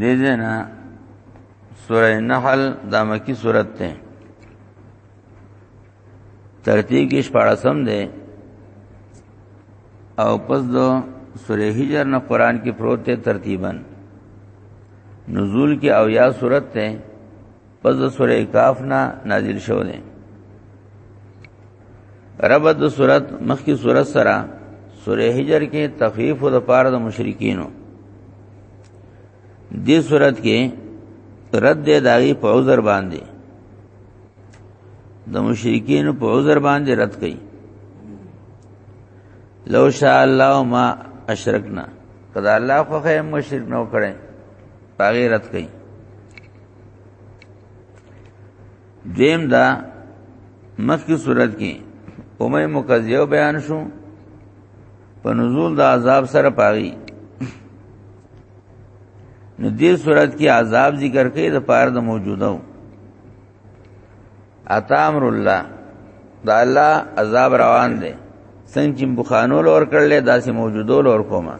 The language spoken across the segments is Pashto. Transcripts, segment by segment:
دې جنا سوره نحل د مکی سورته ده ترتیب کې شپږم ده او پس دو سوره هجر نه قران کې پروت ده ترتیبا نزول کې او یا سورته ده پس د سوره کاف نه نازل شو دی رب د صورت مخکی صورت سره سوره هجر کې تخفیف د پاره د مشرکینو دې صورت کې رد دی داغي په عذر باندې د مشرکین په عذر باندې رد کړي لو شاء الله ما اشرکنا کدا الله خو خیر مشرک نو کړي پاغي رد کړي دیم دا مخکې صورت کې امه مکذیو بیان شو په نزول د عذاب سره پاغي نو دې صورت کې عذاب ذکر کړي د پاره د موجوده وو اتامر الله دا الله عذاب روان دي څنګه چې بخانو لور کړل داسې موجودو لور کومه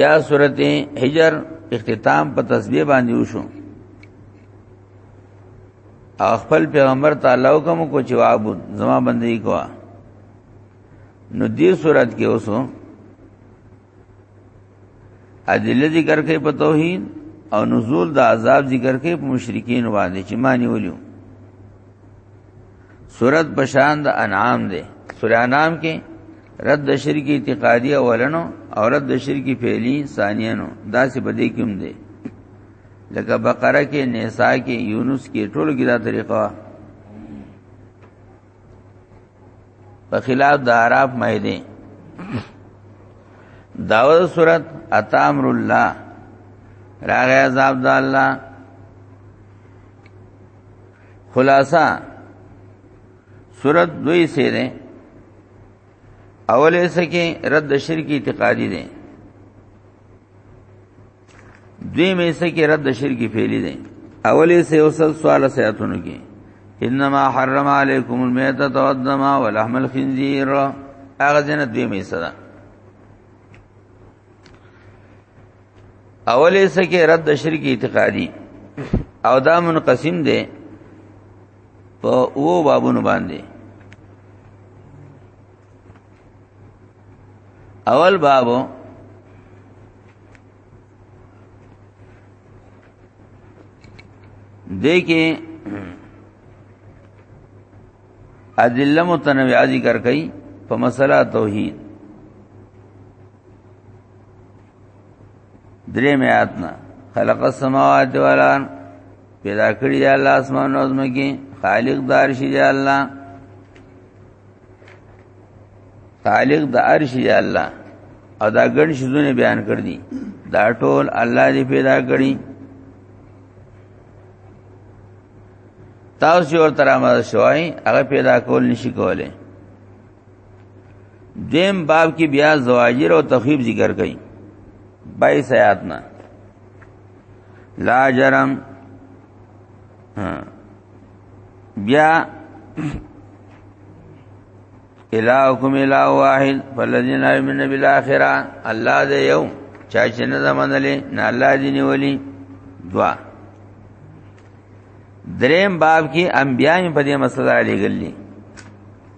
یا سورته حجر اختتام په تسبیح باندې وشو او خپل پیغمبر تعالی حکم کو چې وعبد زما بندگی کوه نو دې صورت کې اوسو ادله ذکر کوي په توحید او نزول د عذاب ذکر کوي په مشرکین باندې چې معنی ولیو صورت بشان د انعام دی سورہ انعام کې رد شرک اعتقادی اولنو او رد شرک فعلی ثانینو دا څه بده کوم دی لکه بقره کې نساء کې یونس کې ټول کې دا طریقه په خلاف د عرب مایده داوود صورت اتامر الله راغی عذاب د الله خلاصہ صورت دوی سے دے اول ایسا کې رد شرک اعتقادي دي دوی مې ایسا کې رد شرک فعلی دي اول ایسا یو سل سوال سیاتونو کې انما حرم علیکم المیتۃ والدم ولحم الخنزیر هغه جنت دوی مې ایسا ده اولې سکه رد د شرک اعتقادي او دا منقسم دي په وو بابونو باندې اول بابو دې کې ادله متنوعه ذکر کړي په مسله توحید درې میات نه خلق السماوات والارض پیدا کړی دی الله اسمان او زمکه خالق دار شي دی الله خالق د عرش دی الله او دا ګڼ شذونه بیان کړ دي دا ټول الله دی پیدا کړی تاسو ورته را مدد شوي هغه پیدا کول نشي کولای دیم باب کې بیا زواجر او تخیب ذکر کړي 22 آیات نه لا جرم بیا الہکم الہ واحد فالذین آمنوا بالآخرہ الله دې یو چا چې نه زمانلې نه الله دې نیولې دعا دریم باب کې انبیاء په دې مسله علی ګلی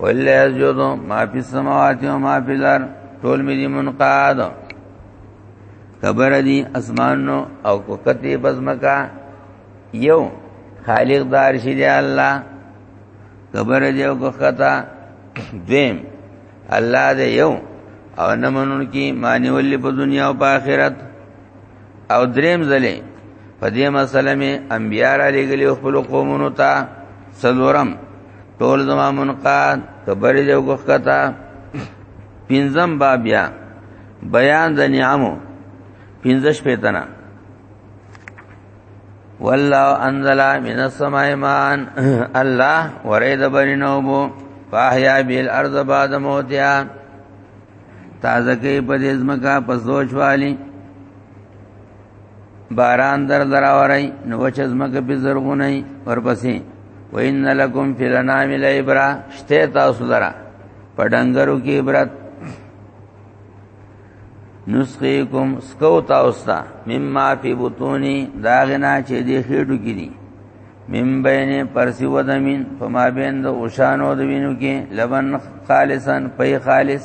ولله یسجدو ما فی السماوات و ما فی الارض ټول می دی منقاد کبر دی اسمانو او کوکتی بزمکا یو خالق دار شي دی الله کبر دی او کوکتا دیم الله دی یو او نه منون کی معنی ولې په دنیا او په آخرت او دریم ځلې په دې مسله می انبیار علی ګلی خپل قومونو ته سلورم ټول زما منقاد کبر دې وګختا پنځم باب بیا بیان د نعمو پنځش پیتنا والله انزل من السماء ماء الله ورید برینوبو فاحیا بیل ارض بعد موتیا تازه کې په دې ځمکه په سوچ والی باران در دراوري نو وچ زمکه به زرغوني ورپسې وان لکم فی الانام الابرا شته تاسو درا په ډنګرو کې عبرت نسخیکم سکو تاسو ته مما فی بطونی داغنا چې دې خېټو کې دي مم بین پرسی و دمین فما بین د اوشانو د وینو کې لبن خالصا پي خالص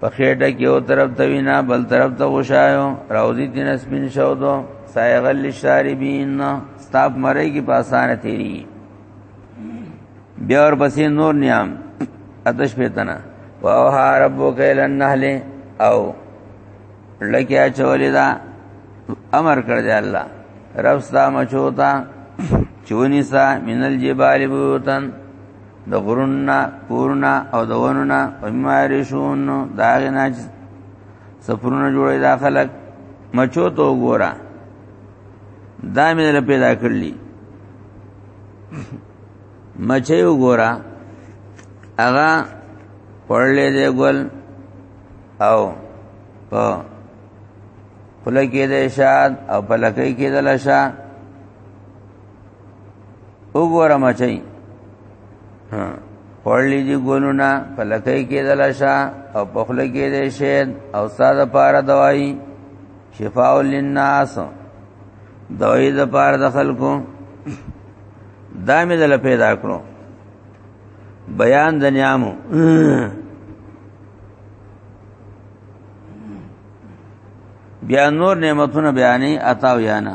په خېټه کې یو طرف ته وینا بل طرف ته وشایو راوځي دین سپین شو دو سایغل للشاربین ستاپ مړی کې په اسانه تیری بیا ور پسې نور نیام اتش پیتنا واوها ربک الی النحل او لکه چولې دا امر کړ دی الله رب ستا مچوتا چونی سا منل جبال بوتن د غروننا کورنا او د وننا ومارشون دا غنا سفرونه جوړي دا خلک مچو ته وګوره دا مې له پیدا کړلی مچي وګوره هغه پړلې دی ګل او په خلکې د شاد او په لکې کې د لشا وګوره مچي ها پړلې دي ګونونه په لکې کې دلشا او په خله کې دې شید او ساده پاره دوايي شفاء للناس دوی د پاره د خلکو دا مې دل پیدا کړو بیان د نیامو بیا نور نعمتونه بیانې عطا ویانا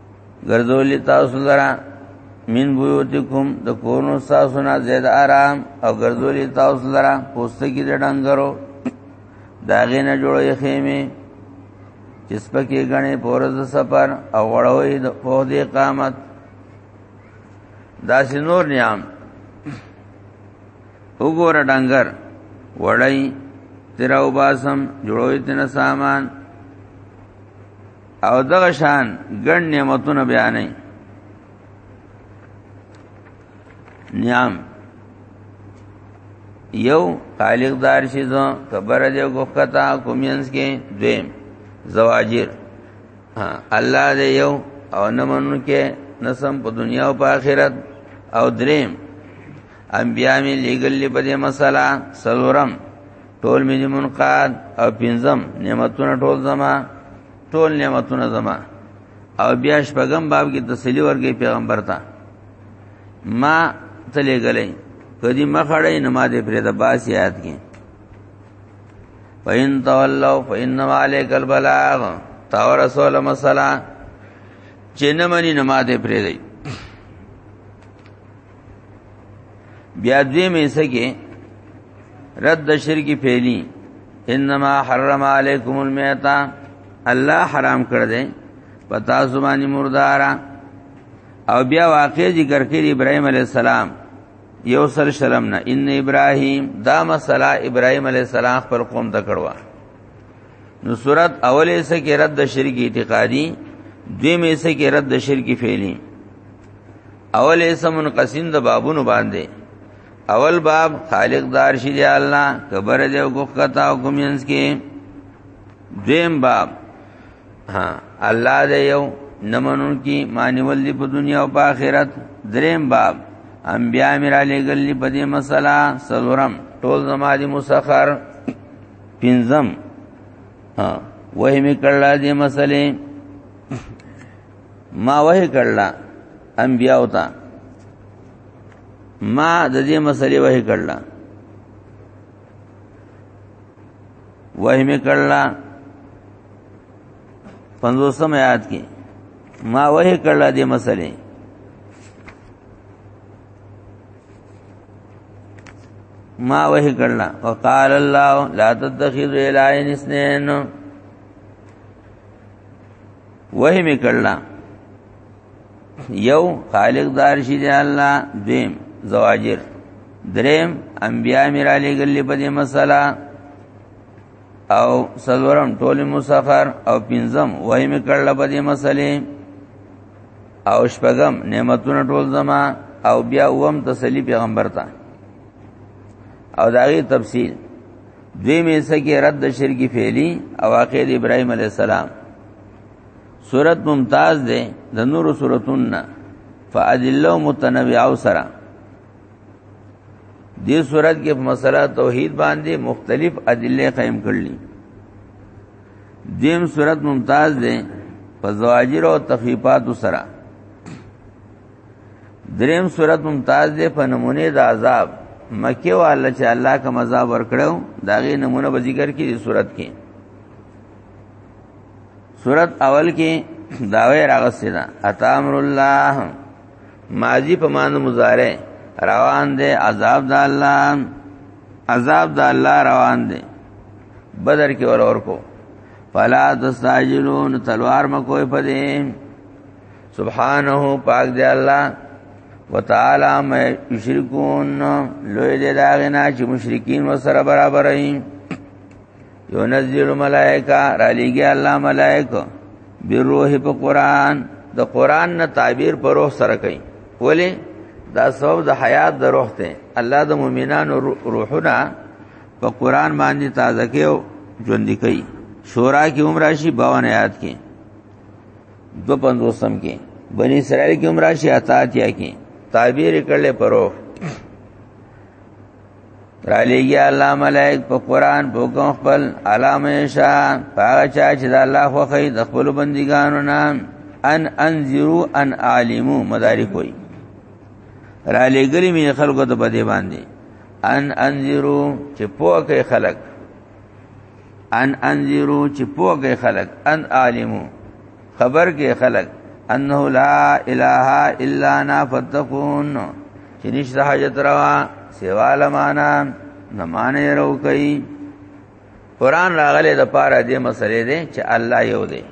ګرځولې تاسو لرا من بيوتکم د کورونو تاسو نه زید آرام او ګرځولې تاسو لرا پوستکی د ډنګرو داغه نه جوړې خیمه چې سپکه غنې پورز سفر او وړوي د پوهې قامت داسې نور نیام وګور ډنګر وړی تیراو باسم جوړوي تنه سامان او دغه شان ګڼ نعمتونه بیانې نعم یو خالق دار شي زو کبر دې وکتا کومینس کې دویم زواجر الله دې یو او نه منو کې نسم په دنیا او په آخرت او دریم انبیاء می لګل په دې مسله سلورم ټول مې دې منقاد او پنځم نعمتونه ټول زما ټول نعمتونه زما او بیا شپږم باب کې تسلی ورکې پیغمبر ته ما تلې غلې کدی مخړې نه ما دې پرې د باس یاد کې فین تولوا فینما علیک البلاغ تا رسول مسلا چې نه مني نه ما دې پرې دی بیا دې مې سګه رد شرک پهلی انما حرم علیکم المیتا الله حرام کړ دې پتا زمانی مردارا او بیا واقع ذکر کړي ابراهيم عليه السلام یو سر شرم نه ان ابراهيم دا مسله ابراهيم عليه السلام خپل قوم ته کړوا نو صورت اولې سه کې رد شرک اعتقادي دوی مې سه کې رد شرک فعلی اول اسم منقسم د بابونو باندې اول باب خالق دار شي دی الله کبر دې او کوختا او کومینس کې دیم باب ها الله دې یو نمنون کی معنی ولې په دنیا او په آخرت دریم باب انبیاء میرا لګلې په دې مسله سلورم ټول زمادي مسخر پنځم ها وای می کړل دې مسلې ما وه کړل انبیاء او تا ما د دې مسلې وه کړل وه می کړل 50 آیات کې ما وه کړل دې مسلې ما وه کړل وقال الله لا تتخذوا الهين اثنين وحی می کړلا یو خالق دار شي دی الله دیم زواجر دریم انبیاء میرا لګل په دې مسله او سلورم ټول مسافر او پنځم وای می کړل په دې مسلې او شپږم نعمتونه ټول زما او بیا وم تسلی پیغمبر ته او داغي تفصیل دوی می سکه رد شرکی فعلی او عقید ابراهیم علی السلام صورت ممتاز ده د نور صورتون نه فادله متنوعه سره دې صورت کې په مسله توحید باندې مختلف ادله قائم کړلې دیم صورت ممتاز ده په زواجر او تخفیفات سره دریم صورت ممتاز ده په نمونه د عذاب مکه والا چې الله کا مذاب ورکړو داغه نمونه به ذکر کړي صورت کې صورت اول کې داوی راغسته ده اتامر الله ماضی په مان مضارع روان دي عذاب د الله عذاب د الله روان دي بدر کې ور اور کو فلا تستعجلون تلوار مکوې پدې سبحانه پاک دی الله وتعالى ما یشرکون لوی دې داغنا چې مشرکین وسره برابر ایم ينزل ملائکه را لګي الله ملائکه بروح په قران د قران نه تعبیر پر روح سره کوي ولی دا سبب د حیات د روح ته الله د مؤمنانو روحونه په قران باندې تازه کوي او ژوند کوي شورا کې عمر راشي 52 آیات کې 250 کې بنی اسرائیل کې عمر راشي اتاتیا کې تعبیر کړل پرو را لېږي الله ملائک په قران په کوم خپل علامه شا هغه چا چې د الله خوخی د خپل بندګانو نام ان انذرو ان عالمو مدارک وي را لېګلی می خلکو ته بده باندې ان انذرو چې پوکه خلک ان انذرو چې پوکه خلک ان عالمو خبر کې خلک انه لا اله الا انا فتقون چې نشته حاجت روا سیوا لمانا نه معنی رو کوي قران راغله د پاره دې مسلې دې چې الله یو دی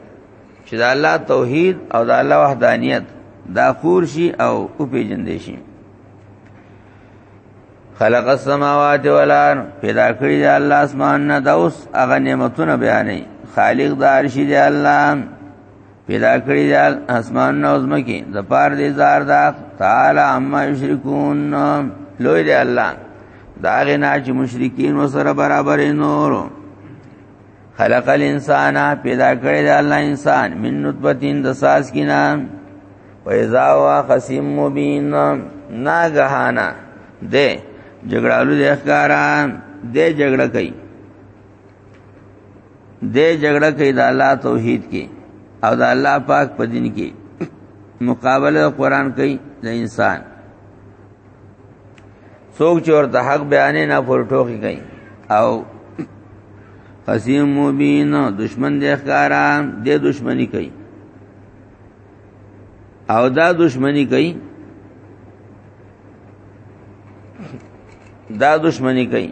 چې د الله توحید او د الله وحدانیت دا خور شي او او پیجن دي شي خلق السماوات والارض پیدا کړی دی الله اسمان نه دوس هغه نعمتونه بیانې خالق د عرش دی الله پیدا کړی د اسمان نو زمکه د پار دې زار دا تعالی اما یشرکون لوی دی الله دا غنا چې مشرکین وسره برابر نور خلق الانسان پیدا کړی د الله انسان من نطفتین د ساس کینا پیدا وا خصیم مبین ناګهانا دې جګړالو د ښکارا دې جګړه کوي دې جګړه کې د الله توحید کې او د الله پاک په دین کې مقابله قرآن کوي د انسان څوک چې ورته حق بیانې نه پر ټوکی کوي او قسیم مبین دشمن دې ښکارا دې دشمنی کوي او دا دشمنی کوي دا دشمنی کوي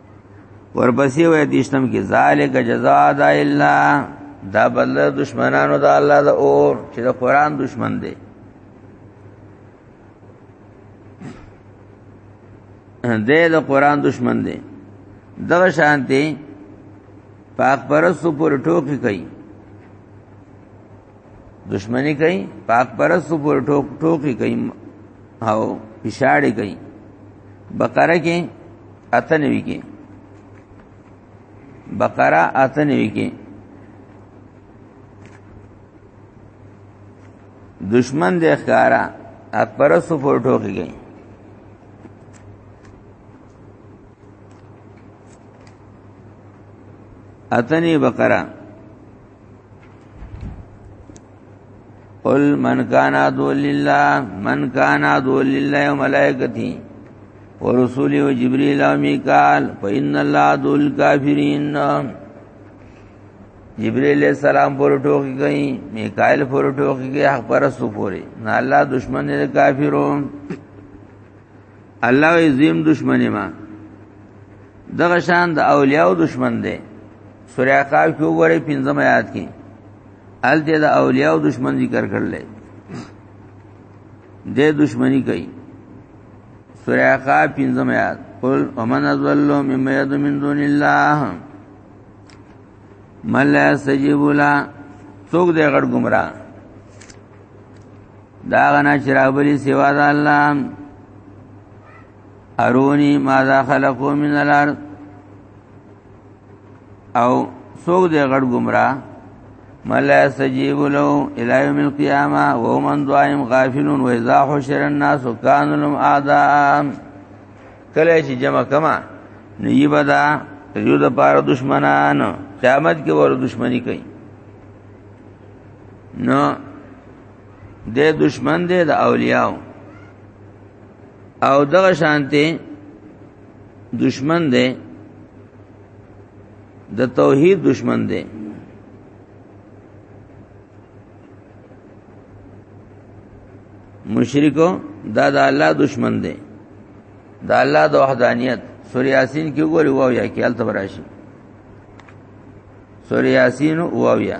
ورپسې وې دیشتم کې ذالک جزاء د الله دا بل دشمنانو د الله د اور چې د قران دشمن دی دې د قران دشمن دی دغه شانتي پاک پرستو پر ټوکی کوي دشمنی کوي پاک پرستو پر ټوک ټوکی کوي او پښاړې کوي بقره کې اته نوي کې بقره اته نوي کې دشمن د ښکارا اپرسو فوټو کې گئی اتنی بقره قل من کان عدو لله من کان عدو لله وملائکته ورسوله وجبريل وميكال فإن الله عدو الكافرين جبريل عليه السلام پر ټوکی گئی میکائیل پر ټوکی گئی حق پرستو پوری نه الله دشمن دې کافرو الله عظیم دشمن ما دغه شان د اولیاء دشمن دی سورہ احقاف کې وګورئ پنځم آیات کې ال دې د اولیاء او دشمن ذکر کړل دې دشمنی کوي سورہ احقاف پنځم آیات قل ومن ازل مما يد من دون الله من لا يستجيب له څوک دې غړ گمراه دا غنا چرابلی سوا د الله ارونی ماذا خلقو من الارض او څوک دې غړ گمراه ملا سجیب له الی یوم القیامه و هم ان دوایم غافلون و اذا حشر الناس کان لهم اعداء کله چې جمع کما نو یی بدا یو د پار دشمنان قیامت کې ور دشمنی کوي نو د دشمن دې د اولیاء او دغه شانته دشمن دی د توحید دشمن دی مشرکو دا د الله دشمن دی د الله د وحدانیت سورہ یاسین کې وګورئ واو یا کې الته براشي سورہ یاسین واو یا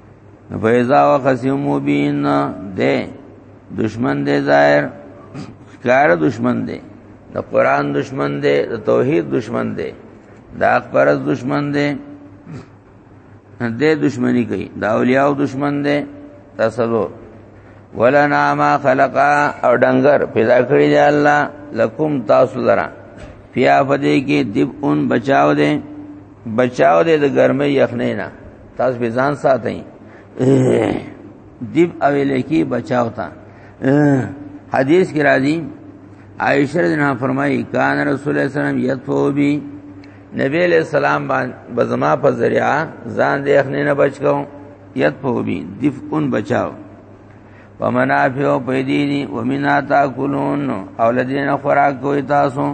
فیضا وخسیم مبین دے دشمن دے ظاہر کار دشمن دے د قران دشمن دے د توحید دشمن دے د حق پرز دشمن دے دے دشمنی کوي دا اولیاء دشمن دے تصور ولا نعما خلقا او ډنګر پیدا کړی دی الله لکم تاسو لرا پیا پدې کې دیب اون بچاو دے بچاو دې د ګرمۍ یخنۍ نه تاسو به ځان ساتئ دیب او لکی بچاو تا حدیث کی راضی عائشہ رضی اللہ فرمائی کان رسول اللہ علیہ وسلم یتفو بی نبی علیہ السلام بزما په ذریعہ ځان دې اخنی نه بچ کو یتفو بی دفقن بچاو ومنافع پیدی دی ومنا تاکلون اولدین خوراک کوئی تاسو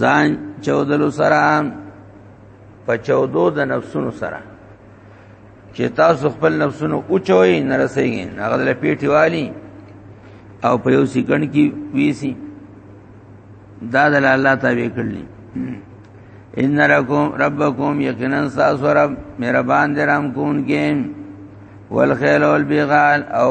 ځان چودلو سره په چودو د نفسونو سره چې تاسو خپل نفسونو اوچوي نه رسېږي هغه له پیټي والی او په یو سکند کې ویسی دا د الله تعالی کړلی ان رکم ربکم یقینا ساس رب مهربان درام کون کې والخیل والبغال او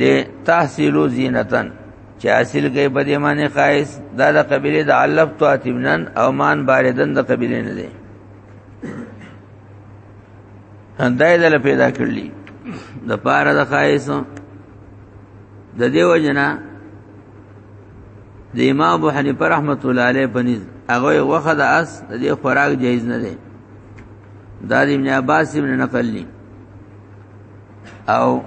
لتحصلوا زینتن چې حاصل کوي په دې معنی قایس دا د قبيله د علف تو اتمنن او مان باردن د قبيله نه دي اندای دل پیدا کړلی د پاره د قایس د دیو جنا د امام ابو حنیفه رحمت الله علیه پنځ هغه وخت اس د دې خوراک جایز نه دی دا د ابن عباس ابن نقل لی او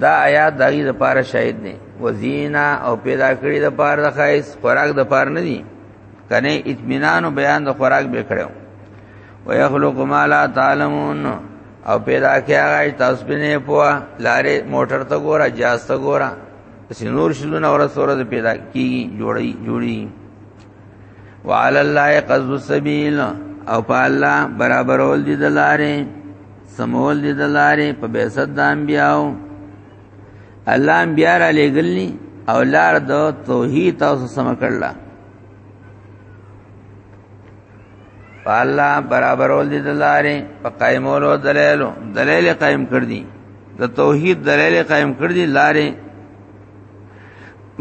دا آیات دغی د پاره شاهد دی وزینا او پیدا کړی د پاره د خایس خوراک د پاره نه دی کنه اطمینان او بیان د خوراک به کړو ويخلق ما لا تعلمون او پیدا کیا غای تاسو بنه پوا لارې موټر ته ګورا جاز ته ګورا پس نور شلون اور سور د پیدا کی جوړی جوړی وعلى الله قصد السبيل او په الله برابرول دي د لارې سمول دي د لارې په بیست د انبیاو الله انبیا را لګلني او لار د توحید تاسو سم کړل الله برابرول دي د لارې په قائمولو دلیلو دلیل قائم کړ دي د توحید دلیل قائم کړ دي لارې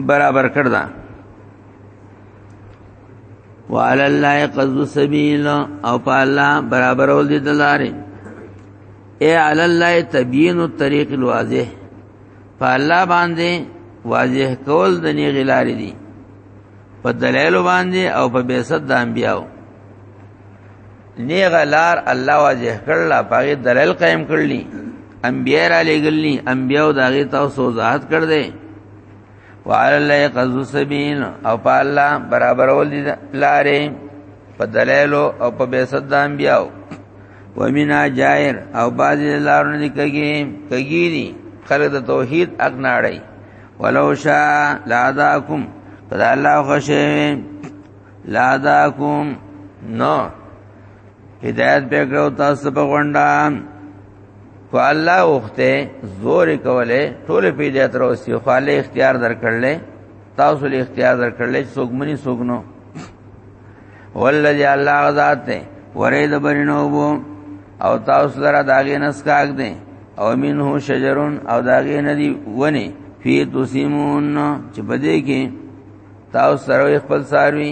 برابر کړ دي وعلى الله قصد السبيل او په الله برابر ول دي دلاره اي على الله تبيين الطريق الواضح په الله باندې واضح کول د نی غلارې دي په دلایل باندې او په بیسد د انبیاو نی غلار الله واضح کړل په دلایل قائم کړلی انبیاء را لګلی انبیاو داغه تاسو وضاحت کړ دې وعلى الله قصد السبيل او په الله برابر ول دي لارې په دلایلو او په بیسد د انبیاو ومینا جائر او باز لارونه دي کګي کګي دي خلک د توحید اقناړي ولو شاء لعذاکم قد الله خوشی لعذاکم نو هدایت به کړو تاسو په غونډه کو الله وخته زور کوله ټول پیدا تر اوسې خو الله اختیار درکړل تاسو له اختیار درکړل څوک منی څوک نو ولذي الله ذات ته ورې د برینو وو او تاسو لره داګه نسکاګ دي او منه شجرون او داګه ندی ونی فی تسیمون چې بده کې تاسو سره خپل ساروی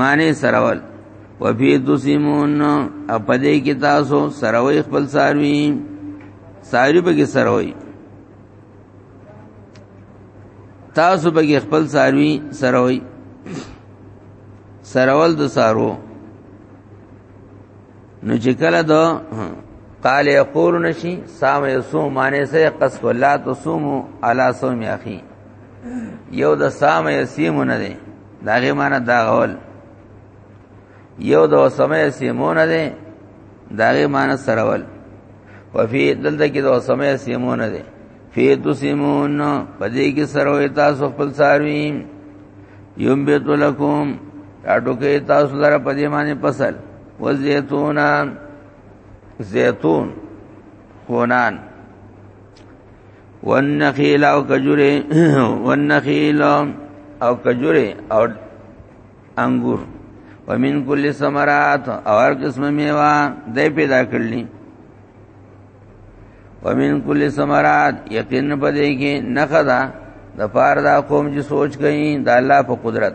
معنی سرول وفي تسمون اپدې کې تاسو سروي خپل ساروي ساروي به کې سروي تاسو به کې خپل ساروي سروي سرول د سارو نو چې کله دا قال یقول نشي سام یصوم معنی سه قص ولا تصوم علی صوم اخی یو د سام یسیمونه دی دا غي معنی دا غول یو د سمع سیمونه دی دا غي معنی سرول وفي دلته کې د سمع سیمونه دی فی تسمون پدې کې سروي تاسو خپل ساروی یم بیت لکم اټو کې تاسو لپاره پدې باندې فصل وزیتون زیتون کونان والنخيل او کجوره والنخيل او کجوره او انګور ومن كل ثمرات او هر قسم میوه دای پیدا کړلی ومن كل ثمرات یقین پدې کې نخدا د پاره دا قوم چې سوچ کوي د الله په قدرت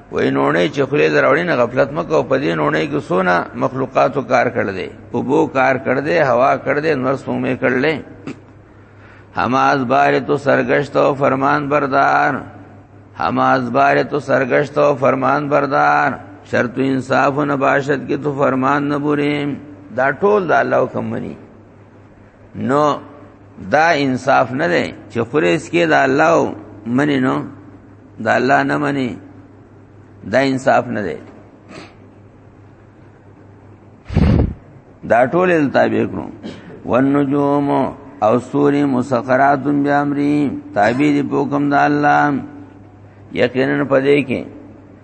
وای نوړې چې خلې دراوړې نه غفلت مکو په دې نوړې کې سونا مخلوقاتو کار کړ دې او بو کار کړ دې هوا کړ دې نور سومې کړلې حماس بار تو سرگشت او فرمان بردار حماس بار تو سرگشت او فرمان بردار شرط انصاف و نباشت کې تو فرمان نه بوریم دا ټول د الله حکم مني نو دا انصاف نه دی چې خوريس کې دا الله منی نو دا الله نه منی دا انصاف نه دی دا ټول تابع کړو والنجوم او سوری مسخرات بیامری تابع دی په حکم د الله یقینا پدې کې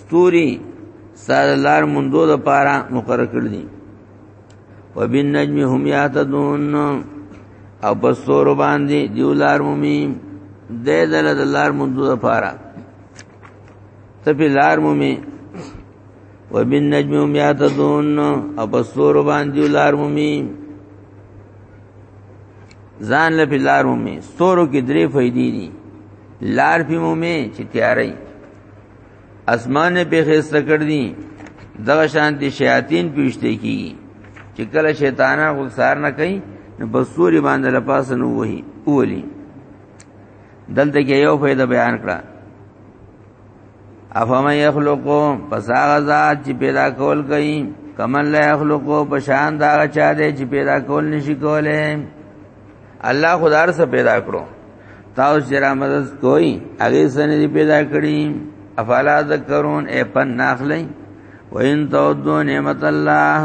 ستوري ساده لار مندو د پاره مقرر کړی دي وبالنجم هم یاتدون او په سور باندې دیو لار مومي د دل د لار مندو د پاره ته په لار مومي وبالنجم هم یاتدون او په سور باندې دیو لار مومي ځان له په لار مومي ستورو کې درې فائدې دي لار په مومي چې تیارې اسمان په خسته کړ دي دغه شان دي شیاطین پیشته کی چې کله شیطانان غوسار نه کوي نو بسوري باندې لپاس نو وਹੀ اولی دلته کې یو فائدہ بیان کړه افهم یخلقو پس هغه ذات چې پیدا کول کوي کمن لا یخلقو پشان دا چا دې چې پیدا کول نشي کولای الله خدار سره پیدا کړو تاسو چې را مدد کوی هغه سره دې پیدا کړی افلا ذکرون اے پن ناخلی وین تودو نعمت الله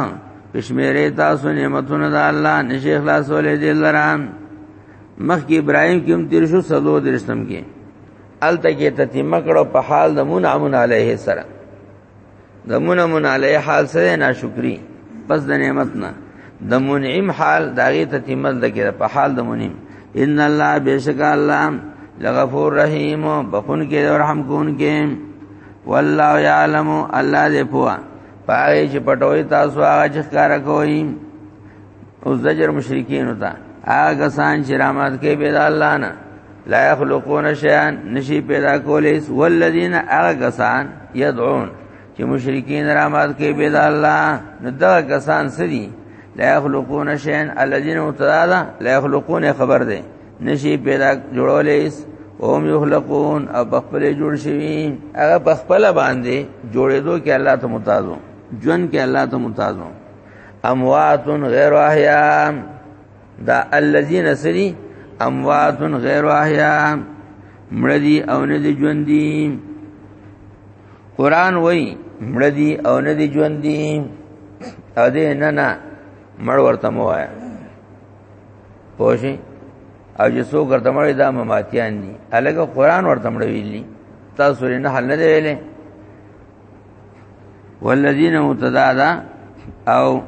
پشمیره تاسو نعمتونه د الله نشي خلاصولې دي لران مخ کې ابراهيم کوم تیر شو سلو درشتم کې ال تکي تتیمه کړو په حال د مون امن عليه السلام د منمن علی حال سره ناشکری پس د نعمت نه د منعم حال داغه تتمل دګر په حال د منعم ان الله بیشک الله لغفور رحیم بخون کې او رحم کون کې والله یعلم الله دې پوا پای چې پټوي تاسو هغه چې ښکارا کوي او زجر مشرکین وتا هغه سان چې رحمت کې به الله نه لا يخلقون شيئا نشي پیدا کولې والذین اغسان يدعون چې مشرکین رامات کوي بيد الله نو دا کسان سدي لا يخلقون شيئا الذين متعالا لا يخلقون خبر ده نشي پیدا جوړولې اوم یخلقون او بخپل جوړ شوی هغه بخپل باندې جوړېدو کې الله ته متازو جون کې الله ته متازو اموات غیر احیام دا الذين سري اموات غیر احیاء مړدی او نه دی ژوند دی قران وای مړدی او نه دی ژوند دی ا دې نه نه مړ ورته مو وایا پوښی او چې څو ګرته مړ دا مماتیان دي الګ قران ورته مړ ویلی تاسو نه حل نه دی ویلې والذین متدادا او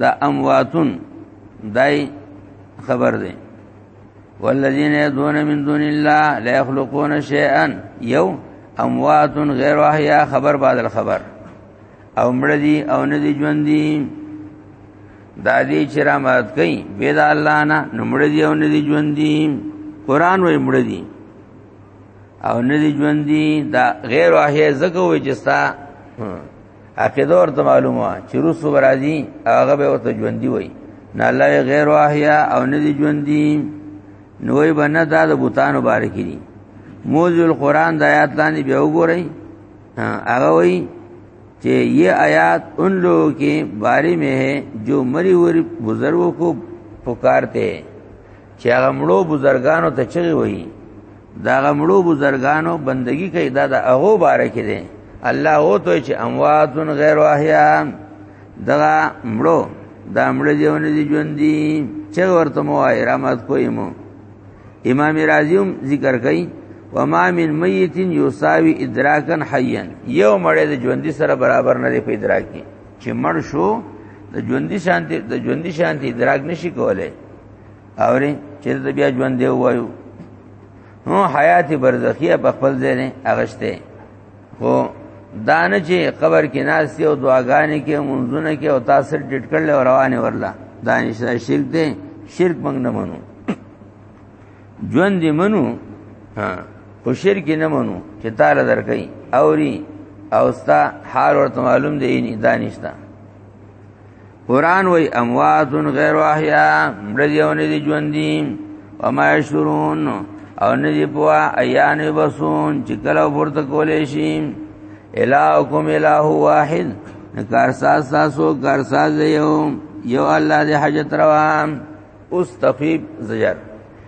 دا امواتن دای خبر دی والذین یدون من دون الله لا یخلقون شیئا یو اموات غیر احیا خبر بعد الخبر او مړ دي او نه دي ژوند دي دا دې چې را مات کئ بيد الله نه نمړ دي او نه دي ژوند دي قران وې مړ دي او نه دي ژوند دي دا غیر احیا زګه وي چې ستا عقیده ورته معلومه چې روسو برازي هغه به ورته ژوند دي وي نه الله غیر احیا او نه دي ژوند دي نوې بنه دا د بوتانو باره کې دي موضوع القرآن د آیات لاندې به وګورئ هغه وایي چې یہ آیات ان لوگوں کے بارے میں ہے جو مری ہوئی بزرگوں کو پکارتے ہیں چې هغه مړو بزرګانو ته چغي وایي دا هغه مړو بزرګانو بندگی کوي دا د هغه باره کې دي الله او ته چې اموات غیر احیا دغه مړو دا مړ دیونه دي ژوند دي چې ورته مو آی رحمت کوی مو امام رازی هم ذکر کوي وما من میت یساوی ادراکا حیا یو مړ د ژوند سره برابر نه دی په ادراک کې چې مړ شو د ژوندۍ شانتي د ژوندۍ شانتي ادراک نشي کولای اوري چې د بیا ژوند دی وایو نو حیات برزخیه په خپل ځای نه اغشته خو دانه چې قبر کې ناس دی او دعاګانې کې منځونه کې او تاسو ډټ کړل او روانه ورلا دانش شرک دی شرک موږ نه منو ژوند دی منو ها خو شرک نه منو چې تعالی درکې اوري او ستا حال ورته معلوم دی نه دانشتا قران وای اموات غیر احیا مړیونه دي ژوند دي او ما شرون او نه دی پوا ایان بسون چې کله ورته کولې شي الہکم الہ واحد کارساز ساسو کارساز یو یو الله دې حاجت روا اوس تخیب زجر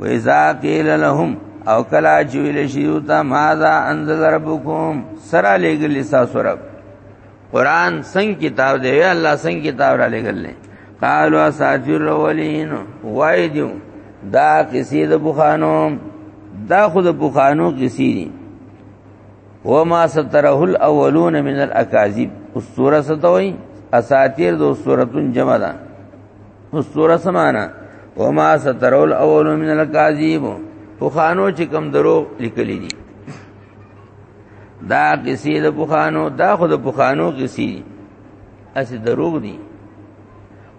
و اذا قيل لهم او کلا جویل شیوتا ماذا انزل ربکم سرا لګل تاسو رب قران څنګه کتاب دی الله څنګه کتاب را لګل نه قالوا اساطير الاولين وای دیو دا کسی د بوخانو دا خود بوخانو کسی دي وما ستره الاولون من الاکاذيب اسطوره ستوي اساطير د اسطورتون جمع ده مستوره سمانا وما سترول اول من الکاذیب پوخانو چې کم درو لیکلی دي دا کسی د پوخانو دا خود پوخانو کسی اسی دروغ دي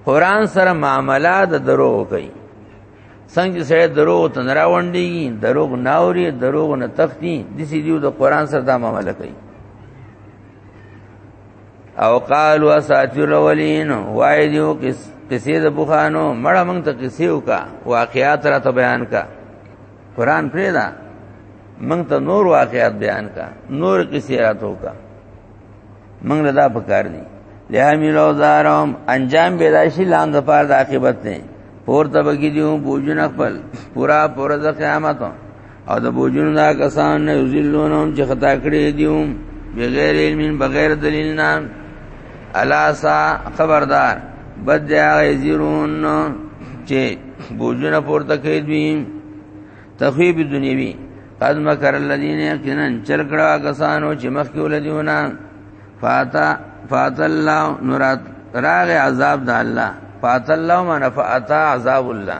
قران سره معاملات د درو کوي څنګه سره دروغ ته نراوندي دروغ ناوري دروغ نه تختی د سې دیو د قران سره دا معاملات کوي او قالو اساطیر الاولین وای دیو کس قصې د بوخانو مړه مونږ ته قصې وکا واقعات را ته بیان کا قران پرې دا مونږ ته نور واقعات بیان کا نور قصې را ته وکا مونږ له دا پکار دي لهمیلو زارم انجام به راشي لام د پاره د عاقبت نه پور ته بګی دیو بوجن خپل پورا پورا د قیامت او د بوجونو دا کسان نه یذلونهم چې خطا کړی دیوم بغیر علم بغیر دلیل نه الا سا خبردار بد دی هغه زیرون چې بوجونه پورته کوي دوی تخویب دنیوی قد مکر الذین یقینا چل کړه کسانو چې مخ کې ولدیونه فاتا فات الله نورات راغ عذاب د الله فات الله من فاتا عذاب الله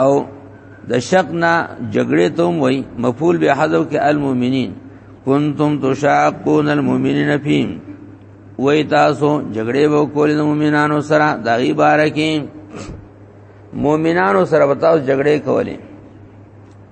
او د شک نه جګړې ته هم وای مفعول به حذف کې المؤمنین کنتم تشاقون المؤمنین فیم وای تاسو جګړې وکول د مؤمنانو سره د غي بارکه مؤمنانو سره تاسو جګړې کولې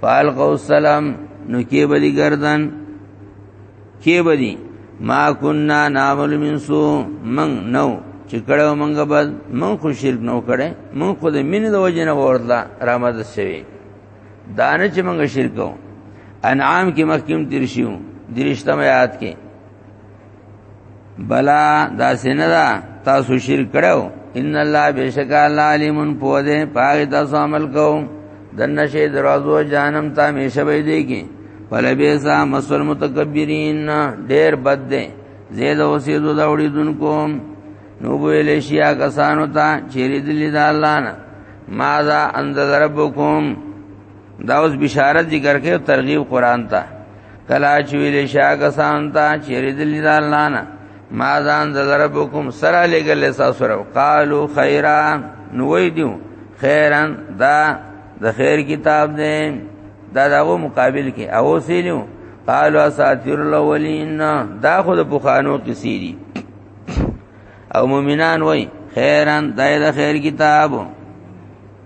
فالقوا السلام نو کې بدی گردن کې بدی ما كنا نعمل من سو من نو چې کړه مونږه بد مون خو شرک نو کړه مون خو د مين د وجنه ورته رحمت شوی دانه چې مونږه شرک کو انعام کې مخکیم تیر شیو درشتم آیات کې بلا دا سینه دا تاسو شرک کړو ان الله بیشک الله علیم پوهه پاګ تاسو عمل کو دنه شی دروازو جانم تا میشه وې دی کی فلبیسا مسل متکبرین ډیر بد دی زید اوسیدو دا وړي دونکو نو ویل شي کسانو ته چیرې دلی دا الله نه ماذا انزل ربکم دا اوس بشارت ذکر کوي او ترغیب قران ته کلا چې ویل شاګه سانتا چې ردل نه الله نه ما ځان ذربکم سره لګل سره قالو خیرا نو وی دیو خیرن دا د خیر کتاب دی دا دغه مقابل کې او سیلو قالوا اساطیر الاولین دا خو د بخانو قصې دي او مؤمنان وای خیرن دای د خیر کتاب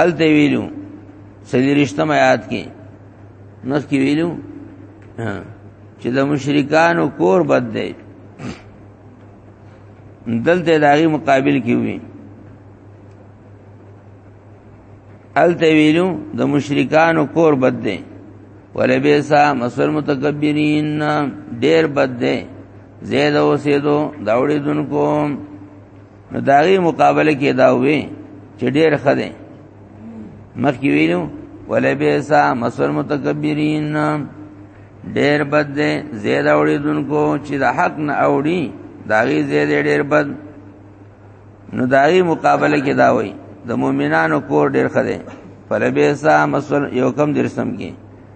ال ته ویلو سلیریشتم آیات کې نس کې ویلو چې د مشرکانو کور بد دی دلته داغي مقابل کې وي ال ته ویلو د مشرکانو کور بد دی ولبیسا مسل متکبرین ډیر بد دی زید اوسېدو داوړې دونکو نو داغي مقابله کې دا وې چې ډېر خده مخکې ویلو ولې به سا مسل متکبرین ډېر بد دې زید اوړي دونکو چې د حق نه اوړي داغي زید ډېر بد نو داغي مقابله کې دا وې د مؤمنانو کور ډېر خده فلبیسا مسل یو کم درسم کې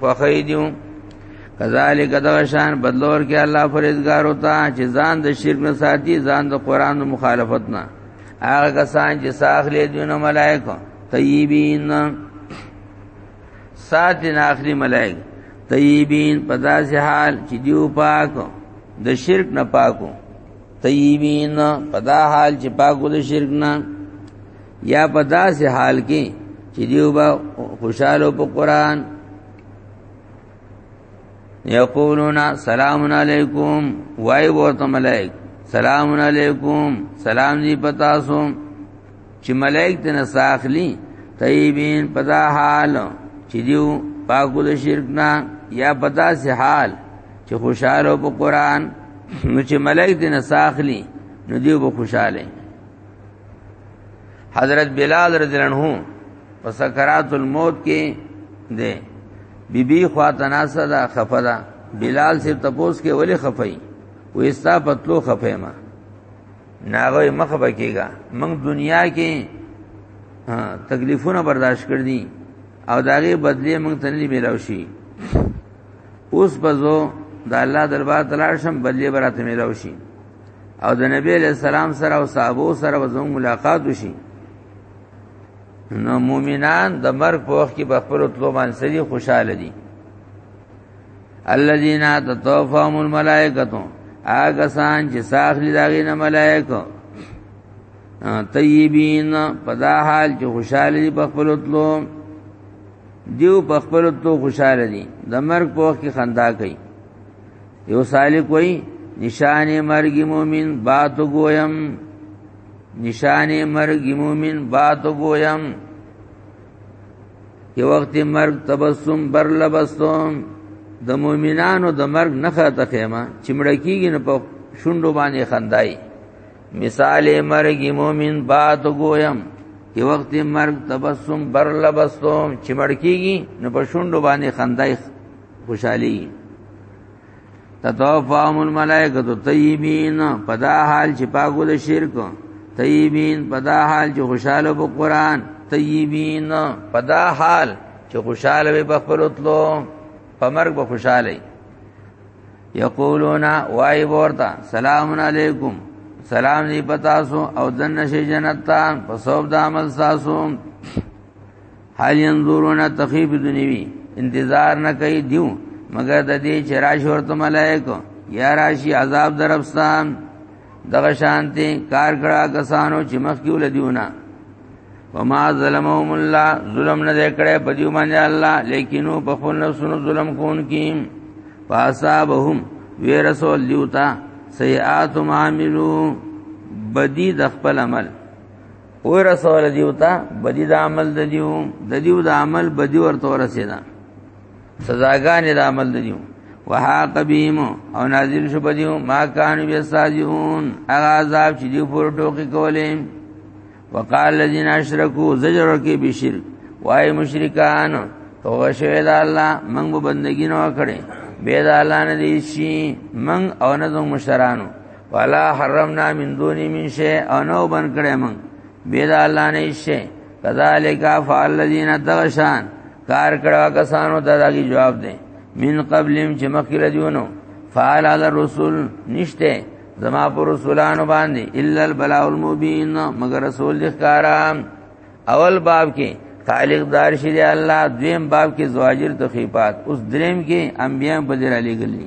خوخی دیو کذالک دغشان بدلور کې الله فرزګار ہوتا چې ځان د شرک نه ساتي ځان د قران د مخالفت نه هغه کسان چې ساخلې دونه ملائکه طیبین سات نه اخلي ملائکه طیبین په داسې حال چې دیو پاک د شرک نه پاکو طیبین په دا حال چې پاکو د شرک نه یا په داسې حال کې چې دیو با خوشاله په قران یقولون سلام علیکم وای ورته ملائک سلام علیکم سلام دی پتا سو چې ملائک ته نساخلی طیبین پتا حال چې دیو پاکو د شرک نه یا پتا سي حال چې خوشاله په قران نو چې ملائک ته نساخلی نو دیو به خوشاله حضرت بلال رضی الله عنه په سکرات الموت کې دی بی بی خوا تناسه دا خفه دا بلال سے تپوس کې ولی خفای و استا پتلو خفه ما ناغه مخ بکیږي موږ دنیا کې تکلیفونه برداشت کړ دي او داغه بدلی موږ ته نه ملاو شي اوس بزو د الله دربار تلاشم بدلی برات ملاو شي او د نبی علیہ السلام سره او صحابه سره وزمون ملاقات وشي نو مومنان د مرګ په وخت کې په خپل طلوع باندې سړي خوشاله دي الذين تتوفاهم الملائکه هغه سان چې ساخلی داغې نه ملائکه طیبین په دا حال چې خوشاله دي په خپل طلوع دیو په خپل طلوع خوشاله دي د مرګ په وخت کې خندا کوي یو سالک وای نشان مرګ مومن بات گویم نشان مرګ مومن بات گویم یو وخت مرګ تبسم بر لبستم د مؤمنانو د مرګ نخه ته خیمه چمړه کیږي نه په شونډو باندې خندای مثال مرګ مومن بات گویم یو وخت مرګ تبسم بر لبستم چمړ کیږي نه په شونډو باندې خندای خوشالي تتوفاهم الملائکه طیبین پدا حال چې پاګول شرک طیبین پدا حال چې خوشاله په قران طیبین پدا حال چې خوشاله به بخبل اتلو پمرګ به خوشاله یقولون وای ورتا سلام علیکم سلام دی پتاسو او دنه شي جنت ته په سوب د عمل تاسو هل ينظرون تخيب دنیوی انتظار نه کوي دیو مگر د دې چې راش ورته ملائکه یا راشي عذاب دربستان دغه شانتي کار کړه کسانو چې مخ کیو لدیونه وما ظلمهم الله ظلم نه کړي په دیو باندې الله لیکینو په خپل نفسونو ظلم کون کی فاصابهم وی رسول دیوتا سیئات ما عملو بدی د خپل عمل او رسول دیو ته بدی د عمل د دیو د دیو د عمل بدی ورته ورسیدا سزاګانې د عمل د دیو وحاق بهم او نازل شو بدیو ما کان بیساجون هغه عذاب چې دیو پر ټوکی کولې وقال الذين اشركوا زجر کې بشرک وای مشرکان توبه شوی دا الله موږ به بندگی نه وکړي به دا الله نه دی شي موږ او نه زموږ مشرانو ولا حرمنا من دون من شيء انو بن کړه من بيد الله نه شي كذلك فعل الذين تغشان کار کړه کسانو ته داږي جواب دي من قبلهم چې مخکله دیونو فعل على الرسول نشته زما پر رسولانو باندې الا البلاء المبين مگر رسول ذکرام اول باب کې خالق دار شری الله دویم باب کې زواجر تخیفات اوس دریم کې انبیاء بدر علی گلی